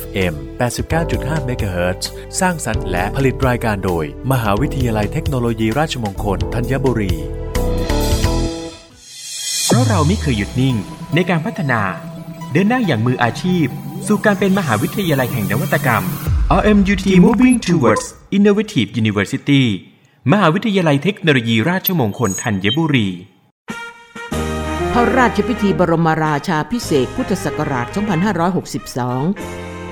FM 89.5 MHz สร้างสรรค์และผลิตรายการโดย มหาวิทยาลัยเทคโนโลยีราชมงคลธัญบุรี เพราะเราไม่เคยหยุดนิ่งในการพัฒนา เดินหน้าอย่างมืออาชีพ สู่การเป็นมหาวิทยาลัยแห่งนวัตกรรม RMUTT Moving Towards Innovative University มหาวิทยาลัยเทคโนโลยีราชมงคลธัญบุรีพระราชพิธีบรมราชาพิเศษพุทธศักราช 2562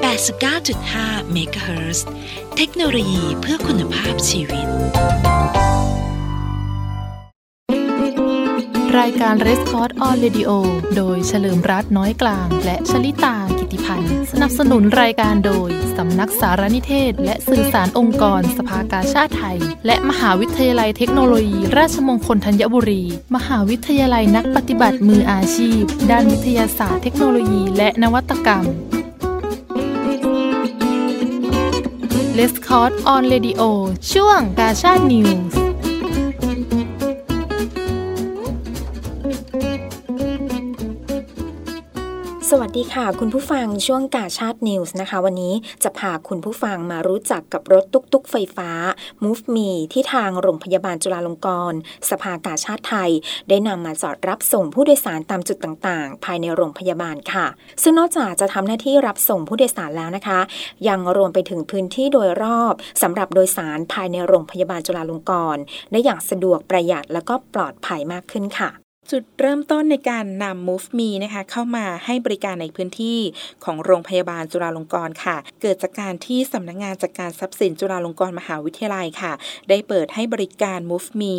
89.5 MHz เทคโนโลยีเพื่อคุณภาพชีวิต รายการ r e s c o r d on Radio โดยเฉลิมรัตน์น้อยกลาง และชลิตากิติพันธ์ สนับสนุนรายการโดย สำนักสารนิเทศ และสื่อสารองค์กร สภากาชาติไทย และมหาวิทยาลัยเทคโนโลยี ราชมงคลธัญบุรี มหาวิทยาลัยนักปฏิบัติมืออาชีพ ด้านวิทยาศาสตร์เทคโนโลยี และนวัตกรรม Let's c a l l on Radio ช่วงกาชาตินิ สวัสดีค่ะ คุณผู้ฟังช่วงกาชาตินิวส์นะคะ วันนี้จะพาคุณผู้ฟังมารู้จักกับรถตุ๊กตุ๊กไฟฟ้า Move Me ที่ทางโรงพยาบาลจุฬาลงกรณ์สภากาชาติไทย ได้นำมาจอดรับส่งผู้โดยสารตามจุดต่างๆ ภายในโรงพยาบาลค่ะ ซึ่งนอกจากจะทำหน้าที่รับส่งผู้โดยสารแล้วนะคะ ยังรวมไปถึงพื้นที่โดยรอบสำหรับโดยสารภายในโรงพยาบาลจุฬาลงกรณ์ได้อย่างสะดวกประหยัดและก็ปลอดภัยมากขึ้นค่ะ จุดเริ่มต้นในการนำ Move Me นะคะเข้ามาให้บริการในพื้นที่ของโรงพยาบาลจุฬาลงกรณ์ค่ะ เกิดจากการที่สำนักงงานจัดการทรัพย์สินจุฬาลงกรณ์มหาวิทยาลัยค่ะ ได้เปิดให้บริการ Move Me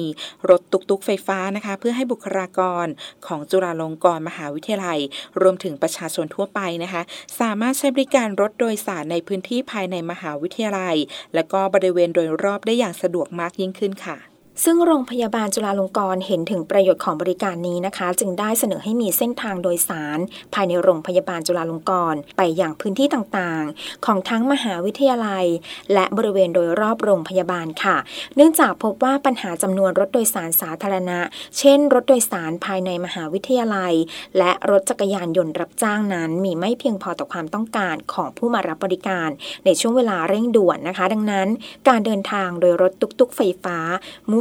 รถตุกตุกไฟฟ้านะคะ เพื่อให้บุคลากรของจุฬาลงกรณ์มหาวิทยาลัย รวมถึงประชาชนทั่วไปนะคะ สามารถใช้บริการรถโดยสารในพื้นที่ภายในมหาวิทยาลัย และก็บริเวณโดยรอบได้อย่างสะดวกมากยิ่งขึ้นค่ะ ซึ่งโรงพยาบาลจุฬาลงกรณ์เห็นถึงประโยชน์ของบริการนี้นะคะ จึงได้เสนอให้มีเส้นทางโดยสาร ภายในโรงพยาบาลจุฬาลงกรณ์ไปอย่างพื้นที่ต่างๆ ของทั้งมหาวิทยาลัย และบริเวณโดยรอบโรงพยาบาลค่ะ เนื่องจากพบว่าปัญหาจำนวนรถโดยสารสาธารณะ เช่น รถโดยสารภายในมหาวิทยาลัย และรถจักรยานยนต์รับจ้างนั้น มีไม่เพียงพอต่อความต้องการของผู้มารับบริการ ในช่วงเวลาเร่งด่วนนะคะ ดังนั้น การเดินทางโดยรถตุกๆไฟฟ้า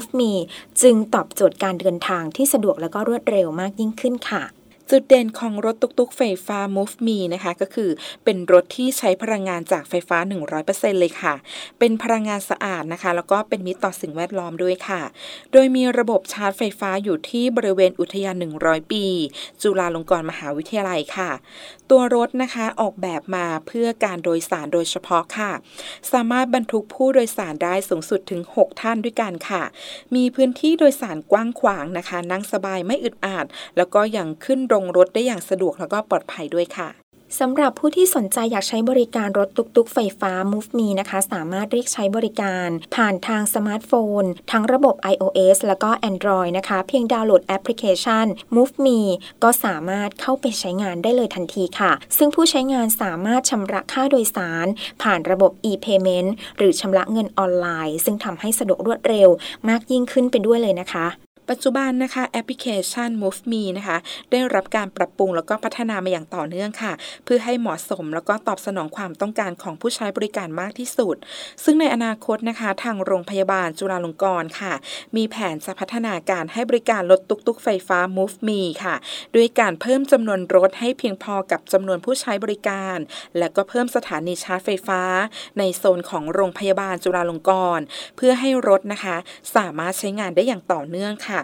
Move Me จึงตอบโจทย์การเดินทางที่สะดวกและก็รวดเร็วมากยิ่งขึ้นค่ะ จุดเด่นของรถตุกๆไฟฟ้า Move Me นะคะ ก็คือเป็นรถที่ใช้พลังงานจากไฟฟ้า 100%เลยค่ะ เป็นพลังงานสะอาดนะคะ แล้วก็เป็นมิตรต่อสิ่งแวดล้อมด้วยค่ะ โดยมีระบบชาร์จไฟฟ้าอยู่ที่บริเวณอุทยาน 100 ปี จุฬาลงกรณ์มหาวิทยาลัยค่ะ ตัวรถนะคะออกแบบมาเพื่อการโดยสารโดยเฉพาะค่ะ สามารถบรรทุกผู้โดยสารได้สูงสุดถึง 6 ท่านด้วยกันค่ะ มีพื้นที่โดยสารกว้างขวางนะคะ นั่งสบายไม่อึดอัดแล้วก็ยังขึ้นลงรถได้อย่างสะดวกแล้วก็ปลอดภัยด้วยค่ะสำหรับผู้ที่สนใจอยากใช้บริการรถตุ๊กๆ ไฟฟ้า Move Me นะคะ สามารถเรียกใช้บริการ ผ่านทางสมาร์ทโฟน ทั้งระบบ iOS แล้วก็ Android นะคะ เพียงดาวน์โหลดแอปพลิเคชัน Move Me ก็สามารถเข้าไปใช้งานได้เลยทันทีค่ะ ซึ่งผู้ใช้งานสามารถชำระค่าโดยสาร ผ่านระบบ e-payment หรือชำระเงินออนไลน์ ซึ่งทำให้สะดวกรวดเร็วมากยิ่งขึ้นไปด้วยเลยนะคะ ปัจจุบันนะคะแอปพลิเคชัน Move Me นะคะได้รับการปรับปรุงแล้วก็พัฒนามาอย่างต่อเนื่องค่ะ เพื่อให้เหมาะสมแล้วก็ตอบสนองความต้องการของผู้ใช้บริการมากที่สุด ซึ่งในอนาคตนะคะ ทางโรงพยาบาลจุฬาลงกรณ์ค่ะ มีแผนจะพัฒนาการให้บริการรถตุกตุกไฟฟ้า Move Me ค่ะ ด้วยการเพิ่มจำนวนรถให้เพียงพอกับจำนวนผู้ใช้บริการ และก็เพิ่มสถานีชาร์จไฟฟ้า ในโซนของโรงพยาบาลจุฬาลงกรณ์เพื่อให้รถนะคะ สามารถใช้งานได้อย่างต่อเนื่องค่ะ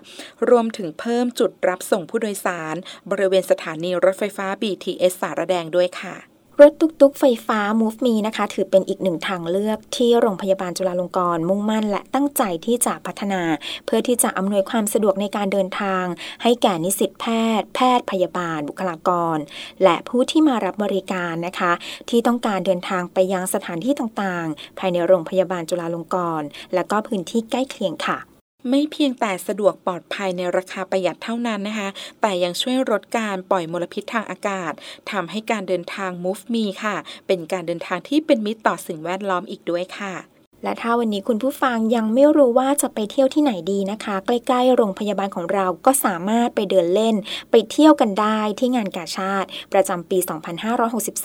รวมถึงเพิ่มจุดรับส่งผู้โดยสาร บริเวณสถานีรถไฟฟ้า BTS สารแดงด้วยค่ะรถตุกๆ ไฟฟ้า Move Me นะคะ ถือเป็นอีกหนึ่งทางเลือกที่โรงพยาบาลจุฬาลงกรณ์มุ่งมั่น และตั้งใจที่จะพัฒนา เพื่อที่จะอำนวยความสะดวกในการเดินทาง ให้แก่นิสิตแพทย์ แพทย์พยาบาล บุคลากร และผู้ที่มารับบริการนะคะ ที่ต้องการเดินทางไปยังสถานที่ต่างๆ ภายในโรงพยาบาลจุฬาลงกรณ์และก็พื้นที่ใกล้เคียงค่ะ ไม่เพียงแต่สะดวกปลอดภัยในราคาประหยัดเท่านั้นนะคะ แต่ยังช่วยลดการปล่อยมลพิษทางอากาศทำให้การเดินทาง Move Me ค่ะ เป็นการเดินทางที่เป็นมิตรต่อสิ่งแวดล้อมอีกด้วยค่ะ และถ้าวันนี้คุณผู้ฟังยังไม่รู้ว่าจะไปเที่ยวที่ไหนดีนะคะ ใกล้ๆ โรงพยาบาลของเราก็สามารถไปเดินเล่น ไปเที่ยวกันได้ที่งานกาชาติ ประจำปี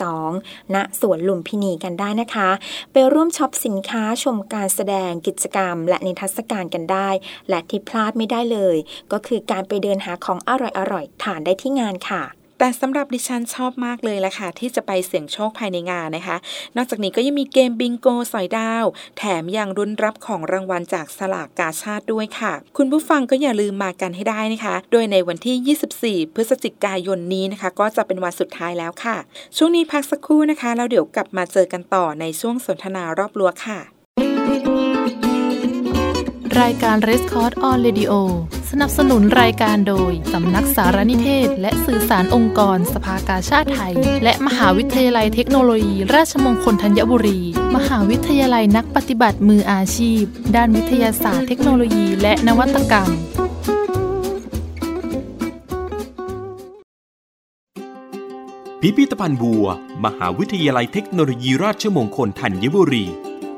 2562 ณสวนลุมพินีกันได้นะคะ ไปร่วมช็อปสินค้าชมการแสดงกิจกรรม และนิทรรศการกันได้ และที่พลาดไม่ได้เลย ก็คือการไปเดินหาของอร่อยๆทานได้ที่งานค่ะ แต่สำหรับดิฉันชอบมากเลยแหละค่ะ ที่จะไปเสี่ยงโชคภายในงานนะคะ นอกจากนี้ก็ยังมีเกมบิงโกสอยดาว แถมยังรุนรับของรางวัลจากสลากกาชาติด้วยค่ะ คุณผู้ฟังก็อย่าลืมมากันให้ได้นะคะ โดยในวันที่ 24 พฤศจิกายนนี้นะคะ ก็จะเป็นวันสุดท้ายแล้วค่ะ ช่วงนี้พักสักครู่นะคะแล้วเดี๋ยวกลับมาเจอกันต่อในช่วงสนทนารอบลัวค่ะ รายการ r e s c o r d on Radio สนับสนุนรายการโดย สำนักสารนิเทศ และสื่อสารองค์กร สภากาชาติไทย และมหาวิทยาลัยเทคโนโลยี ราชมงคลธัญบุรี มหาวิทยาลัยนักปฏิบัติมืออาชีพ ด้านวิทยาศาสตร์เทคโนโลยี และนวัตกรรมพิพิธภัณฑ์บัว มหาวิทยาลัยเทคโนโลยีราชมงคลธัญบุรี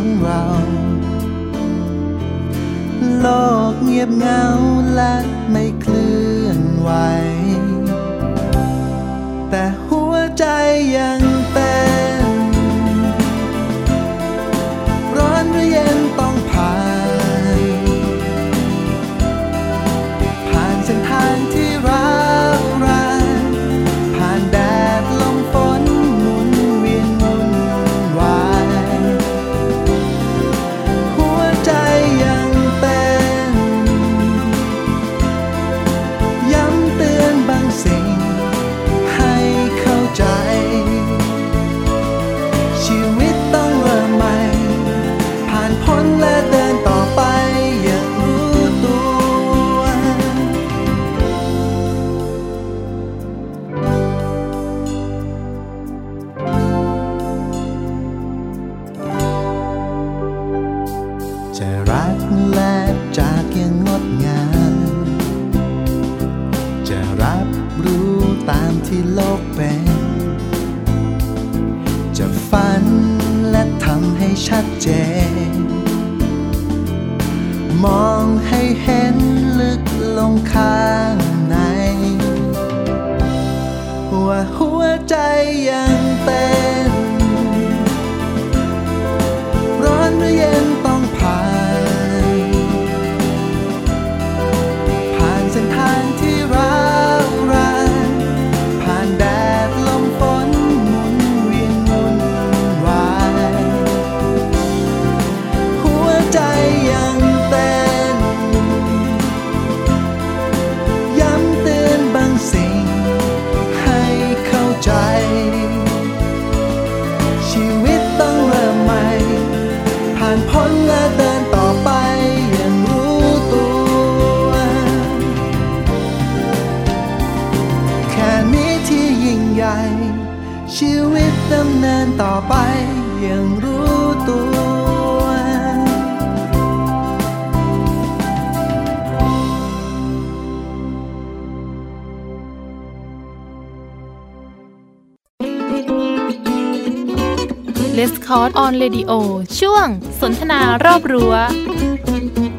ของเรา โลกเงียบเหงาและไม่เคลื่อนไหว แต่หัวใจยัง อ Cross on Radio ช่วงสนทนารอบรั้วช่ว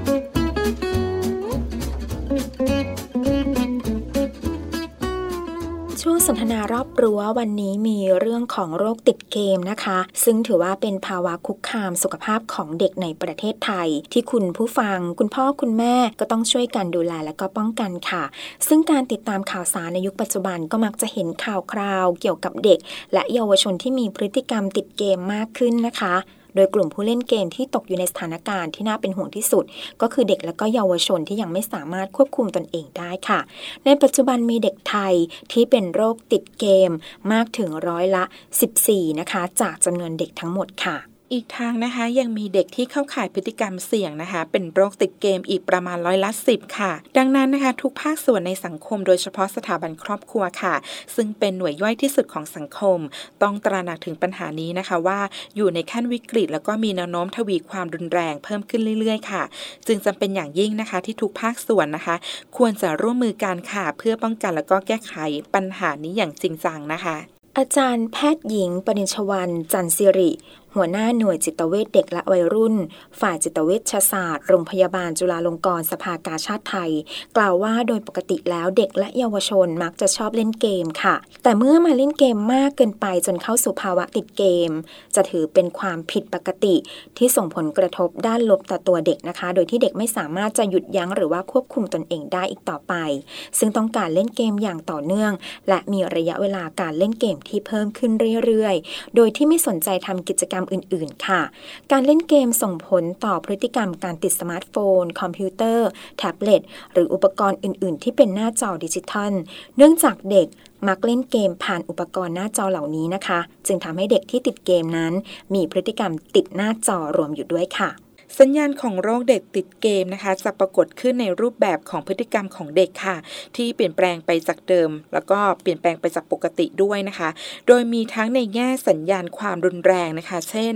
รู้ว่าวันนี้มีเรื่องของโรคติดเกมนะคะ ซึ่งถือว่าเป็นภาวะคุกคามสุขภาพของเด็กในประเทศไทย ที่คุณผู้ฟัง คุณพ่อคุณแม่ก็ต้องช่วยกันดูแลและก็ป้องกันค่ะ ซึ่งการติดตามข่าวสารในยุคปัจจุบันก็มักจะเห็นข่าวคราวเกี่ยวกับเด็ก และเยาวชนที่มีพฤติกรรมติดเกมมากขึ้นนะคะ ดยกลุ่มผู้เล่นเกมที่ตกอยู่ในสถานการณ์ที่น่าเป็นห่วงที่สุด ก็คือเด็กและก็เยาวชนที่ยังไม่สามารถควบคุมตนเองได้ค่ะ ในปัจจุบันมีเด็กไทยที่เป็นโรคติดเกมมากถึงร้อยละ 14 นะคะ จากจำนวนเด็กทั้งหมดค่ะ อีกทางนะคะยังมีเด็กที่เข้าข่ายพฤติกรรมเสี่ยงนะคะ เป็นโรคติดเกมอีกประมาณร้อยละสิบค่ะ ดังนั้นนะคะทุกภาคส่วนในสังคมโดยเฉพาะสถาบันครอบครัวค่ะ ซึ่งเป็นหน่วยย่อยที่สุดของสังคม ต้องตระหนักถึงปัญหานี้นะคะว่าอยู่ในขั้นวิกฤต แล้วก็มีแนวโน้มทวีความรุนแรงเพิ่มขึ้นเรื่อยๆ ค่ะ จึงจำเป็นอย่างยิ่งนะคะที่ทุกภาคส่วนนะคะ ควรจะร่วมมือกันค่ะ เพื่อป้องกันแล้วก็แก้ไขปัญหานี้อย่างจริงจังนะคะอาจารย์แพทย์หญิงปริชวันจันทร์สิริ หัวหน้าหน่วยจิตเวชเด็กและวัยรุ่น ฝ่ายจิตเวชศาสตร์ โรงพยาบาลจุฬาลงกรณ์สภากาชาติไทย กล่าวว่าโดยปกติแล้วเด็กและเยาวชนมักจะชอบเล่นเกมค่ะ แต่เมื่อมาเล่นเกมมากเกินไปจนเข้าสู่ภาวะติดเกม จะถือเป็นความผิดปกติที่ส่งผลกระทบด้านลบต่อตัวเด็กนะคะ โดยที่เด็กไม่สามารถจะหยุดยั้งหรือว่าควบคุมตนเองได้อีกต่อไป ซึ่งต้องการเล่นเกมอย่างต่อเนื่อง และมีระยะเวลาการเล่นเกมที่เพิ่มขึ้นเรื่อยๆ โดยที่ไม่สนใจทำกิจกรรมอื่น ๆ ค่ะ การเล่นเกมส่งผลต่อพฤติกรรมการติดสมาร์ทโฟน คอมพิวเตอร์ แท็บเล็ต หรืออุปกรณ์อื่น ๆ ที่เป็นหน้าจอดิจิทัล เนื่องจากเด็กมักเล่นเกมผ่านอุปกรณ์หน้าจอเหล่านี้นะคะ จึงทำให้เด็กที่ติดเกมนั้น มีพฤติกรรมติดหน้าจอรวมอยู่ด้วยค่ะ สัญญาณของโรคเด็กติดเกมนะคะจะปรากฏขึ้นในรูปแบบของพฤติกรรมของเด็กค่ะ ที่เปลี่ยนแปลงไปจากเดิม แล้วก็เปลี่ยนแปลงไปจากปกติด้วยนะคะ โดยมีทั้งในแง่สัญญาณความรุนแรงนะคะ เช่น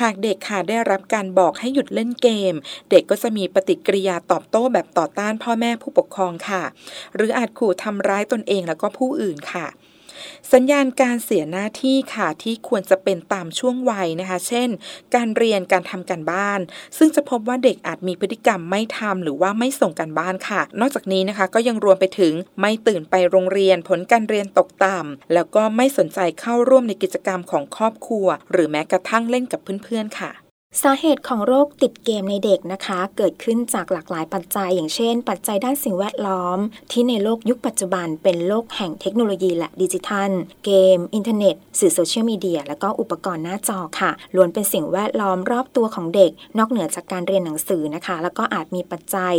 หากเด็กค่ะได้รับการบอกให้หยุดเล่นเกม เด็กก็จะมีปฏิกิริยาตอบโต้แบบต่อต้านพ่อแม่ผู้ปกครองค่ะ หรืออาจขู่ทำร้ายตนเองแล้วก็ผู้อื่นค่ะ สัญญาณการเสียหน้าที่ค่ะที่ควรจะเป็นตามช่วงวัยนะคะ เช่น การเรียนการทำการบ้าน ซึ่งจะพบว่าเด็กอาจมีพฤติกรรมไม่ทำหรือว่าไม่ส่งการบ้านค่ะ นอกจากนี้นะคะก็ยังรวมไปถึงไม่ตื่นไปโรงเรียนผลการเรียนตกต่ำแล้วก็ไม่สนใจเข้าร่วมในกิจกรรมของครอบครัว หรือแม้กระทั่งเล่นกับเพื่อนๆค่ะ สาเหตุของโรคติดเกมในเด็กนะคะ เกิดขึ้นจากหลากหลายปัจจัย อย่างเช่น ปัจจัยด้านสิ่งแวดล้อม ที่ในโลกยุคปัจจุบันเป็นโลกแห่งเทคโนโลยีและดิจิทัล เกม อินเทอร์เน็ต สื่อโซเชียลมีเดีย และก็อุปกรณ์หน้าจอค่ะล้วนเป็นสิ่งแวดล้อมรอบตัวของเด็ก นอกเหนือจากการเรียนหนังสือนะคะ แล้วก็อาจมีปัจจัย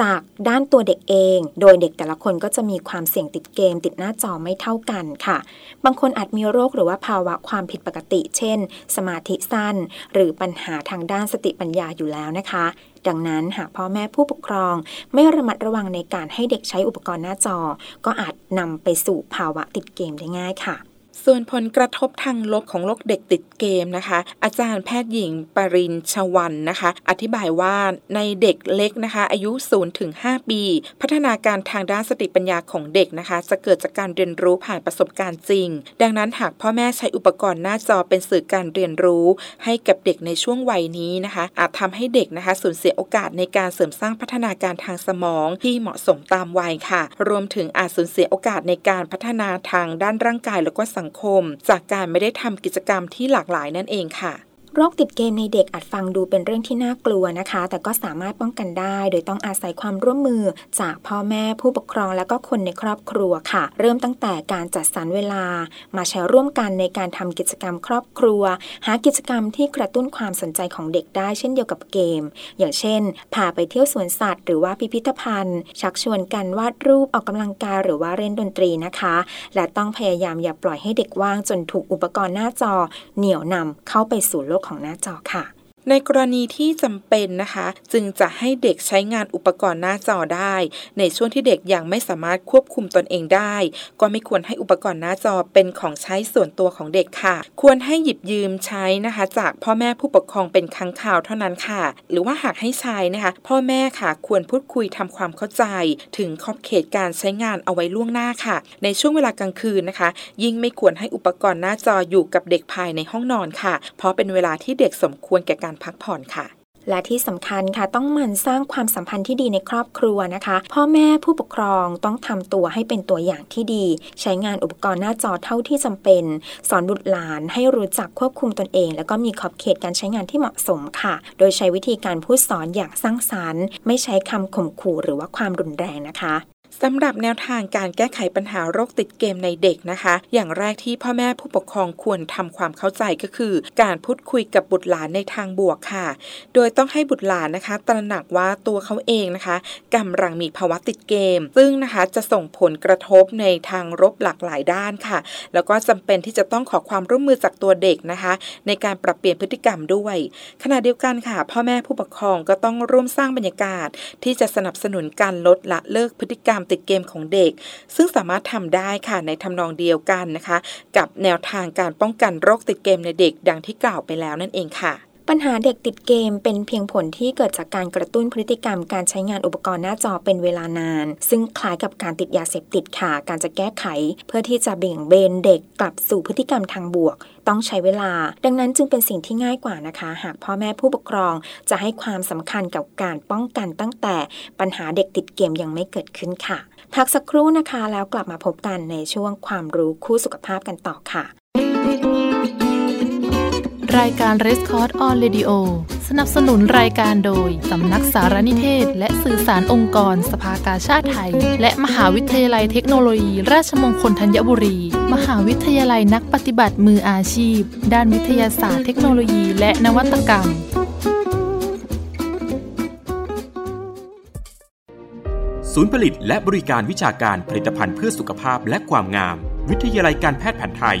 จากด้านตัวเด็กเอง โดยเด็กแต่ละคนก็จะมีความเสี่ยงติดเกม ติดหน้าจอไม่เท่ากันค่ะ บางคนอาจมีโรคหรือว่าภาวะความผิดปกติ เช่น สมาธิสั้น หรือปัญหาหาทางด้านสติปัญญาอยู่แล้วนะคะ ดังนั้นหากพ่อแม่ผู้ปกครอง ไม่ระมัดระวังในการให้เด็กใช้อุปกรณ์หน้าจอ ก็อาจนำไปสู่ภาวะติดเกมได้ง่ายค่ะ ส่วนผลกระทบทางลบของโรคเด็กติดเกมนะคะ อาจารย์แพทย์หญิงปรินชวันนะคะ อธิบายว่าในเด็กเล็กนะคะ อายุ0ถึง5ปี พัฒนาการทางด้านสติปัญญาของเด็กนะคะ จะเกิดจากการเรียนรู้ผ่านประสบการณ์จริง ดังนั้นหากพ่อแม่ใช้อุปกรณ์หน้าจอเป็นสื่อการเรียนรู้ ให้กับเด็กในช่วงวัยนี้นะคะ อาจทำให้เด็กนะคะสูญเสียโอกาสในการเสริมสร้างพัฒนาการทางสมองที่เหมาะสมตามวัยค่ะ รวมถึงอาจสูญเสียโอกาสในการพัฒนาทางด้านร่างกายแล้วก็สังคม จากการไม่ได้ทำกิจกรรมที่หลากหลายนั่นเองค่ะ โรคติดเกมในเด็กอาจฟังดูเป็นเรื่องที่น่ากลัวนะคะ แต่ก็สามารถป้องกันได้ โดยต้องอาศัยความร่วมมือจากพ่อแม่ผู้ปกครองและก็คนในครอบครัวค่ะ เริ่มตั้งแต่การจัดสรรเวลา มาใช้ร่วมกันในการทำกิจกรรมครอบครัว หากิจกรรมที่กระตุ้นความสนใจของเด็กได้เช่นเดียวกับเกม อย่างเช่นพาไปเที่ยวสวนสัตว์ หรือว่าพิพิธภัณฑ์ ชักชวนกันวาดรูปออกกำลังกายหรือว่าเล่นดนตรีนะคะ และต้องพยายามอย่าปล่อยให้เด็กว่างจนถูกอุปกรณ์หน้าจอ เหนี่ยวนำเข้าไปสู่โลกของหน้าจอค่ะ ในกรณีที่จำเป็นนะคะ จึงจะให้เด็กใช้งานอุปกรณ์หน้าจอได้ ในช่วงที่เด็กยังไม่สามารถควบคุมตนเองได้ ก็ไม่ควรให้อุปกรณ์หน้าจอเป็นของใช้ส่วนตัวของเด็กค่ะ ควรให้หยิบยืมใช้นะคะ จากพ่อแม่ผู้ปกครองเป็นครั้งคราวเท่านั้นค่ะ หรือว่าหากให้ใช้นะคะ พ่อแม่ค่ะควรพูดคุยทำความเข้าใจ ถึงขอบเขตการใช้งานเอาไว้ล่วงหน้าค่ะ ในช่วงเวลากลางคืนนะคะ ยิ่งไม่ควรให้อุปกรณ์หน้าจออยู่กับเด็กภายในห้องนอนค่ะ เพราะเป็นเวลาที่เด็กสมควรแก่การพักผ่อนค่ะและที่สำคัญค่ะต้องหมั่นสร้างความสัมพันธ์ที่ดีในครอบครัวนะคะ พ่อแม่ผู้ปกครองต้องทำตัวให้เป็นตัวอย่างที่ดี ใช้งานอุปกรณ์หน้าจอเท่าที่จำเป็น สอนบุตรหลานให้รู้จักควบคุมตนเอง แล้วก็มีขอบเขตการใช้งานที่เหมาะสมค่ะ โดยใช้วิธีการพูดสอนอย่างสร้างสรรค์ ไม่ใช้คำข่มขู่หรือว่าความรุนแรงนะคะ สำหรับแนวทางการแก้ไขปัญหาโรคติดเกมในเด็กนะคะ อย่างแรกที่พ่อแม่ผู้ปกครองควรทำความเข้าใจก็คือ การพูดคุยกับบุตรหลานในทางบวกค่ะ โดยต้องให้บุตรหลานนะคะ ตระหนักว่าตัวเขาเองนะคะกำลังมีภาวะติดเกม ซึ่งนะคะจะส่งผลกระทบในทางลบหลากหลายด้านค่ะ แล้วก็จำเป็นที่จะต้องขอความร่วมมือจากตัวเด็กนะคะ ในการปรับเปลี่ยนพฤติกรรมด้วย ขณะเดียวกันค่ะ พ่อแม่ผู้ปกครองก็ต้องร่วมสร้างบรรยากาศ ที่จะสนับสนุนการลดละเลิกพฤติกรรมติดเกมของเด็ก ซึ่งสามารถทำได้ค่ะในทำนองเดียวกันนะคะ กับแนวทางการป้องกันโรคติดเกมในเด็กดังที่กล่าวไปแล้วนั่นเองค่ะ ปัญหาเด็กติดเกมเป็นเพียงผลที่เกิดจากการกระตุ้นพฤติกรรมการใช้งานอุปกรณ์หน้าจอเป็นเวลานาน ซึ่งคล้ายกับการติดยาเสพติดค่ะ การจะแก้ไข เพื่อที่จะเบี่ยงเบนเด็กกลับสู่พฤติกรรมทางบวก ต้องใช้เวลา ดังนั้นจึงเป็นสิ่งที่ง่ายกว่านะคะ หากพ่อแม่ผู้ปกครองจะให้ความสำคัญกับการป้องกันตั้งแต่ปัญหาเด็กติดเกมยังไม่เกิดขึ้นค่ะ พักสักครู่นะคะแล้วกลับมาพบกันในช่วงความรู้คู่สุขภาพกันต่อค่ะ รายการ r e s c o r d on Radio สนับสนุนรายการโดย สำนักสารนิเทศ และสื่อสารองค์กร สภากาชาติไทย และมหาวิทยาลัยเทคโนโลยี ราชมงคลธัญบุรี มหาวิทยาลัยนักปฏิบัติมืออาชีพ ด้านวิทยาศาสตร์เทคโนโลยี และนวัตกรรมศูนย์ผลิตและบริการวิชาการผลิตภัณฑ์เพื่อสุขภาพและความงาม วิทยาลัยการแพทย์แผนไทย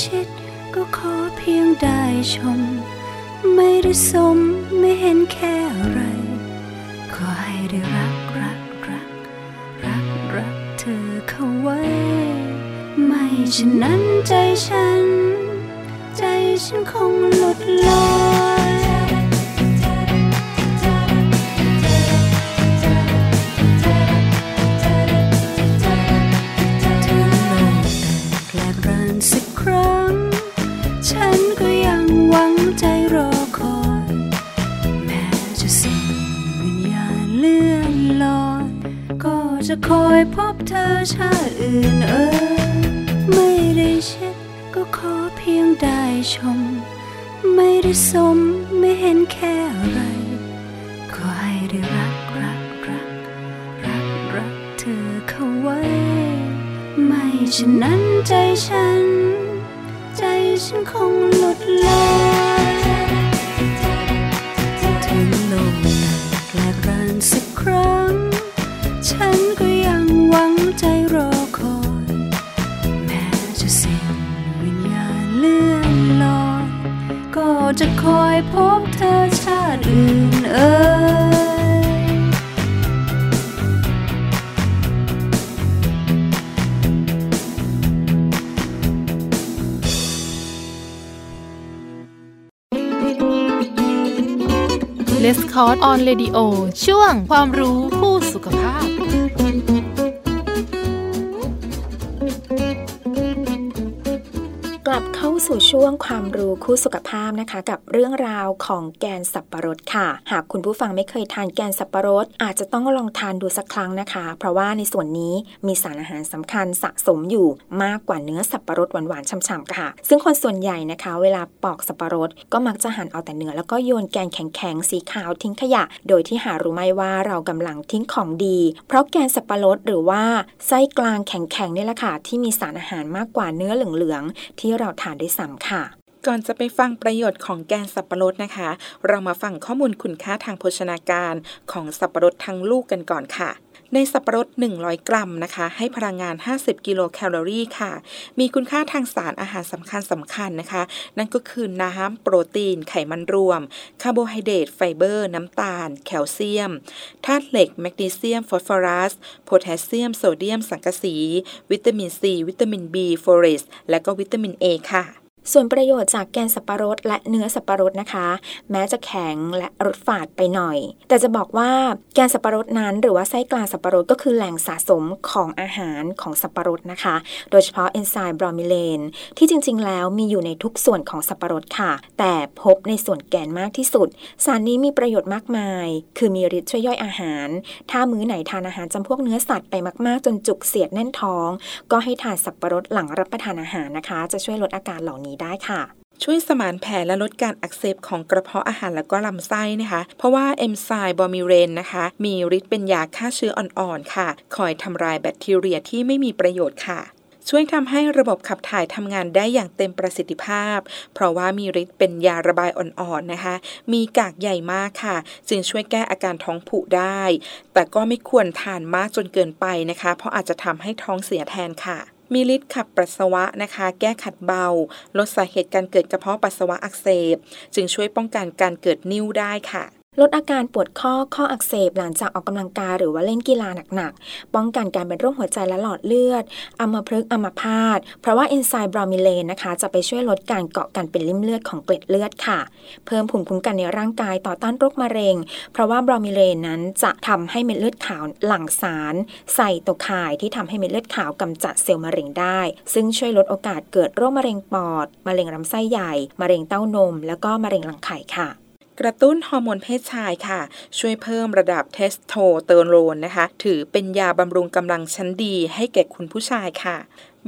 ชิดก็ขอเพียงได้ชม ไม่ได้สมไม่เห็นแค่อะไร ขอให้ได้รักรักรัก รักรักเธอเข้าไว้ ไม่ฉะนั้นใจฉัน ใจฉันคงหลุดลอย จะคอยพบเธอชาติอื่นเอ่ยไม่ได้เช็ดก็ขอเพียงได้ชม ไม่ได้สมไม่เห็นแค่อะไร ขอให้ได้รักรักรักรักรักเธอเข้าไว้ ไม่ฉะนั้นใจฉัน ใจฉันคงหลุดลอยถึงโลกแตกแลกรานสักครั้ง จะคอยพบเธอชาติอื่นเอ่ยRed Cross on Radio ช่วงความรู้คู่สุขภาพ สู่ช่วงความรู้คู่สุขภาพนะคะ กับเรื่องราวของแกนสับปะรดค่ะ หากคุณผู้ฟังไม่เคยทานแกนสับปะรด อาจจะต้องลองทานดูสักครั้งนะคะ เพราะว่าในส่วนนี้มีสารอาหารสำคัญสะสมอยู่มากกว่าเนื้อสับปะรดหวานๆฉ่ำๆค่ะ ซึ่งคนส่วนใหญ่นะคะ เวลาปอกสับปะรด ก็มักจะหั่นเอาแต่เนื้อแล้วก็โยนแกนแข็งๆสีขาวทิ้งขยะ โดยที่หารู้ไหมว่าเรากำลังทิ้งของดี เพราะแกนสับปะรดหรือว่าไส้กลางแข็งๆนี่แหละค่ะที่มีสารอาหารมากกว่าเนื้อเหลืองๆที่เราทานได้ซ้ำค่ะก่อนจะไปฟังประโยชน์ของแกนสับปะรดนะคะ เรามาฟังข้อมูลคุณค่าทางโภชนาการของสับปะรดทั้งลูกกันก่อนค่ะ ในสับปะรด 100 กรัมนะคะ ให้พลังงาน 50 กิโลแคลอรี่ค่ะ มีคุณค่าทางสารอาหารสำคัญสำคัญนะคะ นั่นก็คือน้ำ โปรตีน ไขมันรวม คาร์โบไฮเดรต ไฟเบอร์ น้ำตาล แคลเซียม ธาตุเหล็ก แมกนีเซียม ฟอสฟอรัส โพแทสเซียม โซเดียม สังกะสี วิตามินซี วิตามิน B โฟเลตและก็วิตามิน A ค่ะ ส่วนประโยชน์จากแกนสับปะรดและเนื้อสับปะรดนะคะ แม้จะแข็งและรสฝาดไปหน่อย แต่จะบอกว่าแกนสับปะรดนั้น หรือว่าไส้กลางสับปะรดก็คือแหล่งสะสมของอาหารของสับปะรดนะคะ โดยเฉพาะเอนไซม์บรอมิเลนที่จริง ๆ แล้วมีอยู่ในทุกส่วนของสับปะรดค่ะ แต่พบในส่วนแกนมากที่สุด สารนี้มีประโยชน์มากมาย คือมีฤทธิ์ช่วยย่อยอาหาร ถ้ามื้อไหนทานอาหารจำพวกเนื้อสัตว์ไปมาก ๆ จนจุกเสียดแน่นท้อง ก็ให้ทานสับปะรดหลังรับประทานอาหารนะคะ จะช่วยลดอาการเหล่านี้ได้ค่ะ ช่วยสมานแผลและลดการอักเสบของกระเพาะอาหารและก็ลำไส้นะคะ เพราะว่าเอนไซม์บอมิเรนนะคะ มีฤทธิ์เป็นยาฆ่าเชื้ออ่อนๆค่ะ คอยทำลายแบคทีเรียที่ไม่มีประโยชน์ค่ะช่วยทำให้ระบบขับถ่ายทำงานได้อย่างเต็มประสิทธิภาพ เพราะว่ามีฤทธิ์เป็นยาระบายอ่อนๆนะคะ มีกากใหญ่มากค่ะ จึงช่วยแก้อาการท้องผูกได้ แต่ก็ไม่ควรทานมากจนเกินไปนะคะ เพราะอาจจะทำให้ท้องเสียแทนค่ะ มีฤทธิ์ขับปัสสาวะนะคะ แก้ขัดเบา ลดสาเหตุการเกิดกระเพาะปัสสาวะอักเสบ จึงช่วยป้องกันการเกิดนิ่วได้ค่ะ ลดอาการปวดข้อข้ออักเสบหลังจากออกกำลังกายหรือว่าเล่นกีฬาหนักๆ ป้องกันการเป็นโรคหัวใจและหลอดเลือดอัมพฤกษ์อัมพาต เพราะว่าเอนไซม์บรอมิเลนนะคะ จะไปช่วยลดการเกาะกันเป็นริ่มเลือดของเกล็ดเลือดค่ะ เพิ่มภูมิคุ้มกันในร่างกายต่อต้านโรคมะเร็ง เพราะว่าบรอมิเลนนั้นจะทำให้เม็ดเลือดขาวหลั่งสารไซโตไคน์ที่ทำให้เม็ดเลือดขาวกำจัดเซลล์มะเร็งได้ ซึ่งช่วยลดโอกาสเกิดโรคมะเร็งปอด มะเร็งลำไส้ใหญ่ มะเร็งเต้านม แล้วก็มะเร็งรังไข่ค่ะ กระตุ้นฮอร์โมนเพศชายค่ะ ช่วยเพิ่มระดับเทสโทสเตอโรนนะคะ ถือเป็นยาบำรุงกำลังชั้นดีให้แก่คุณผู้ชายค่ะ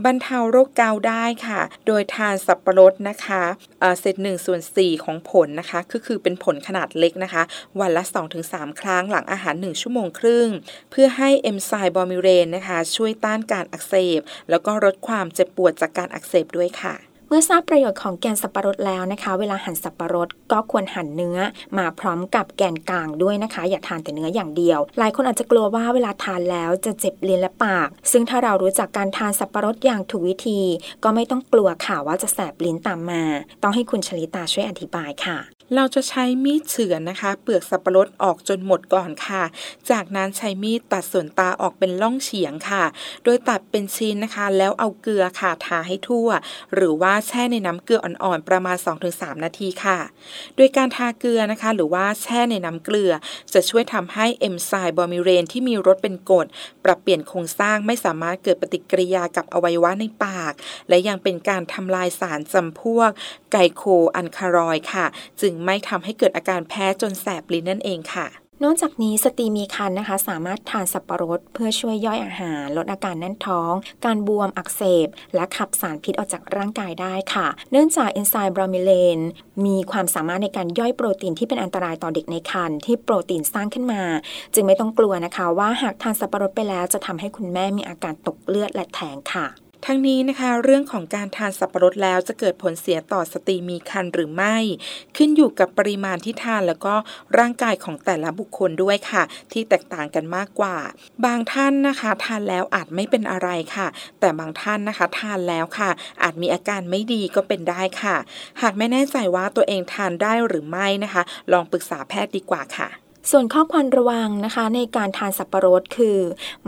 บรรเทาโรคเกาต์ได้ค่ะ โดยทานสับปะรดนะคะเออเศษหนึ่งส่วนสี่ของผลนะคะ ก็คือเป็นผลขนาดเล็กนะคะ วันละ 2-3 ครั้งหลังอาหาร 1 ชั่วโมงครึ่ง เพื่อให้เอนไซม์บรอมิเลนนะคะ ช่วยต้านการอักเสบ แล้วก็ลดความเจ็บปวดจากการอักเสบด้วยค่ะ เมื่อทราบประโยชน์ของแกนสับปะรดแล้วนะคะ เวลาหั่นสับปะรดก็ควรหั่นเนื้อมาพร้อมกับแกนกลางด้วยนะคะ อย่าทานแต่เนื้ออย่างเดียว หลายคนอาจจะกลัวว่าเวลาทานแล้วจะเจ็บลิ้นและปาก ซึ่งถ้าเรารู้จักการทานสับปะรดอย่างถูกวิธี ก็ไม่ต้องกลัวค่ะว่าจะแสบลิ้นตามมา ต้องให้คุณชลิตาช่วยอธิบายค่ะ เราจะใช้มีดเฉือนนะคะ เปลือกสับปะรดออกจนหมดก่อนค่ะ จากนั้นใช้มีดตัดส่วนตาออกเป็นล่องเฉียงค่ะ โดยตัดเป็นชิ้นนะคะ แล้วเอาเกลือค่ะทาให้ทั่ว หรือว่าแช่ในน้ำเกลืออ่อนๆประมาณ 2-3 นาทีค่ะ โดยการทาเกลือนะคะ หรือว่าแช่ในน้ำเกลือ จะช่วยทำให้เอนไซม์บอมิเรนที่มีรสเป็นกรดปรับเปลี่ยนโครงสร้างไม่สามารถเกิดปฏิกิริยากับอวัยวะในปาก และยังเป็นการทำลายสารจำพวกไกโคอันคารอยค่ะ จึงไม่ทำให้เกิดอาการแพ้จนแสบลิ้นนั่นเองค่ะนอกจากนี้สตรีมีครรภ์นะคะ สามารถทานสับปะรด เพื่อช่วยย่อยอาหาร ลดอาการแน่นท้อง การบวมอักเสบ และขับสารพิษออกจากร่างกายได้ค่ะ เนื่องจากเอนไซม์บรอมิเลน มีความสามารถในการย่อยโปรตีนที่เป็นอันตรายต่อเด็กในครรภ์ที่โปรตีนสร้างขึ้นมา จึงไม่ต้องกลัวนะคะ ว่าหากทานสับปะรดไปแล้วจะทำให้คุณแม่มีอาการตกเลือดและแท้งค่ะ ทั้งนี้นะคะเรื่องของการทานสับปะรดแล้วจะเกิดผลเสียต่อสตรีมีครรภ์หรือไม่ ขึ้นอยู่กับปริมาณที่ทานแล้วก็ร่างกายของแต่ละบุคคลด้วยค่ะ ที่แตกต่างกันมากกว่า บางท่านนะคะทานแล้วอาจไม่เป็นอะไรค่ะ แต่บางท่านนะคะทานแล้วค่ะ อาจมีอาการไม่ดีก็เป็นได้ค่ะ หากไม่แน่ใจว่าตัวเองทานได้หรือไม่นะคะ ลองปรึกษาแพทย์ดีกว่าค่ะ ส่วนข้อควรระวังนะคะในการทานสับปะรดคือ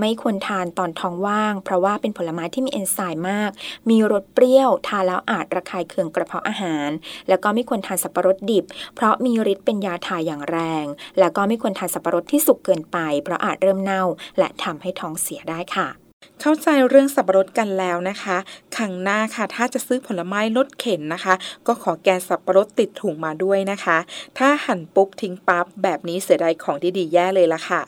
ไม่ควรทานตอนท้องว่าง เพราะว่าเป็นผลไม้ที่มีเอนไซม์มาก มีรสเปรี้ยวทานแล้วอาจระคายเคืองกระเพาะอาหาร แล้วก็ไม่ควรทานสับปะรดดิบ เพราะมีฤทธิ์เป็นยาถ่ายอย่างแรง แล้วก็ไม่ควรทานสับปะรดที่สุกเกินไป เพราะอาจเริ่มเน่า และทำให้ท้องเสียได้ค่ะ เข้าใจเรื่องสับปะรดกันแล้วนะคะขังหน้าค่ะ ถ้าจะซื้อผลไม้ลดเข็นนะคะ ก็ขอแกนสับปะรดติดถุงมาด้วยนะคะ ถ้าหั่นปุ๊บทิ้งปั๊บแบบนี้เสียดายของดีๆแย่เลยละค่ะ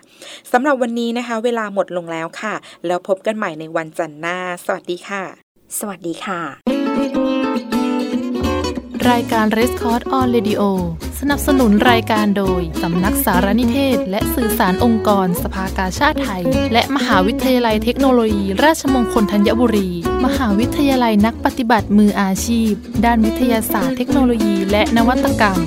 สำหรับวันนี้นะคะ เวลาหมดลงแล้วค่ะ แล้วพบกันใหม่ในวันจันทร์หน้า สวัสดีค่ะ สวัสดีค่ะ รายการ r e s c o r d on Radio สนับสนุนรายการโดย สำนักสารนิเทศ และสื่อสารองค์กร สภากาชาติไทย และมหาวิทยาลัยเทคโนโลยี ราชมงคลธัญบุรี มหาวิทยาลัยนักปฏิบัติมืออาชีพ ด้านวิทยาศาสตร์เทคโนโลยี และนวัตกรรม